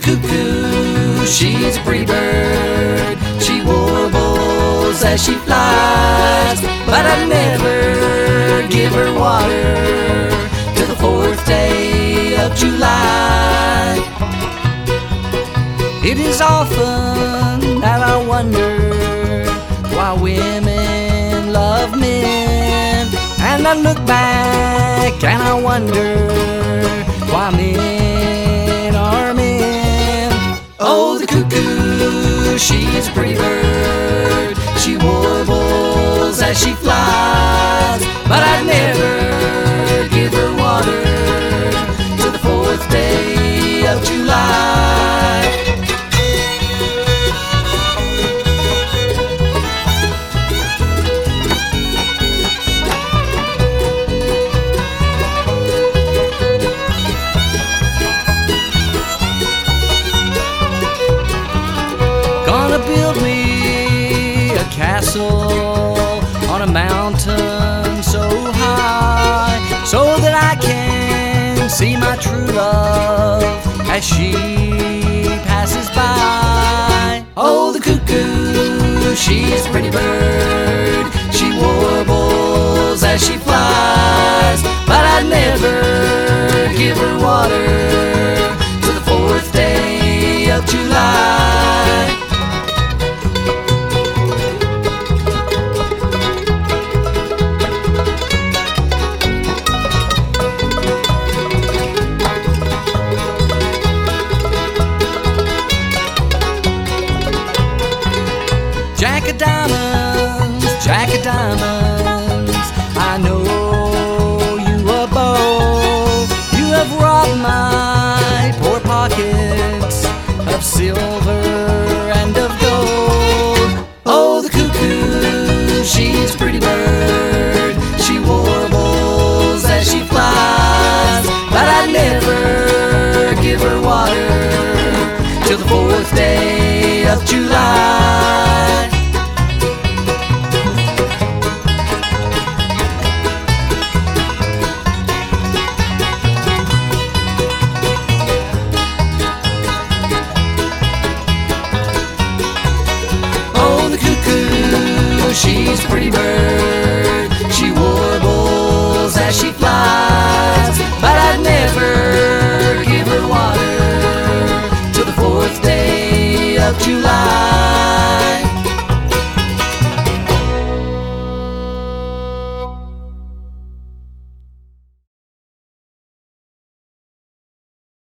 cuckoo, she's a free bird. She warbles as she flies, but I never give her water till the fourth day of July. It is often that I wonder why women love men, and I look back and I wonder. She's castle on a mountain so high, so that I can see my true love as she passes by. Oh, the cuckoo, she's a pretty bird. She warbles as she flies, but I'd never give her water till the fourth day of July. Jack of diamonds, Jack of diamonds, I know you above. You have robbed my poor pockets of silver. she's a pretty bird. She warbles as she flies, but I'd never give her water till the fourth day of July.